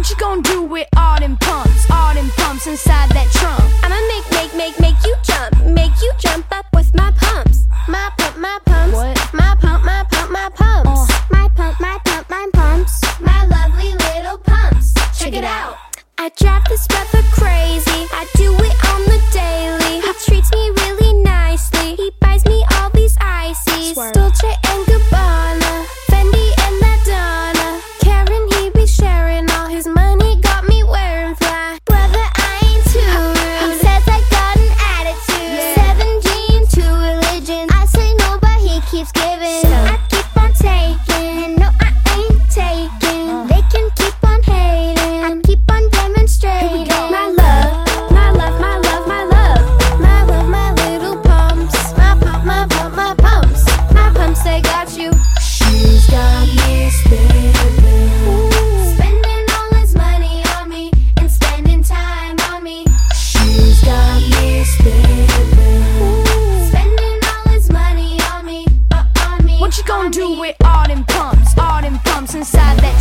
What you gonna do with all them pumps? All them pumps inside that trunk? I'ma make, make, make, make you jump. Make you jump up with my pumps. My pump, my pumps. What? My pump, my pump, my pumps. Uh. My pump, my pump, my pumps. My lovely little pumps. Check it out. I drive this brother crazy. I do it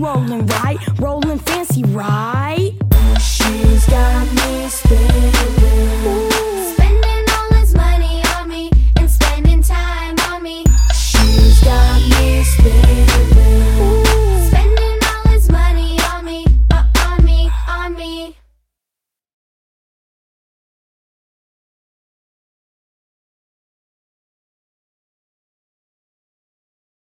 rolling right. Rolling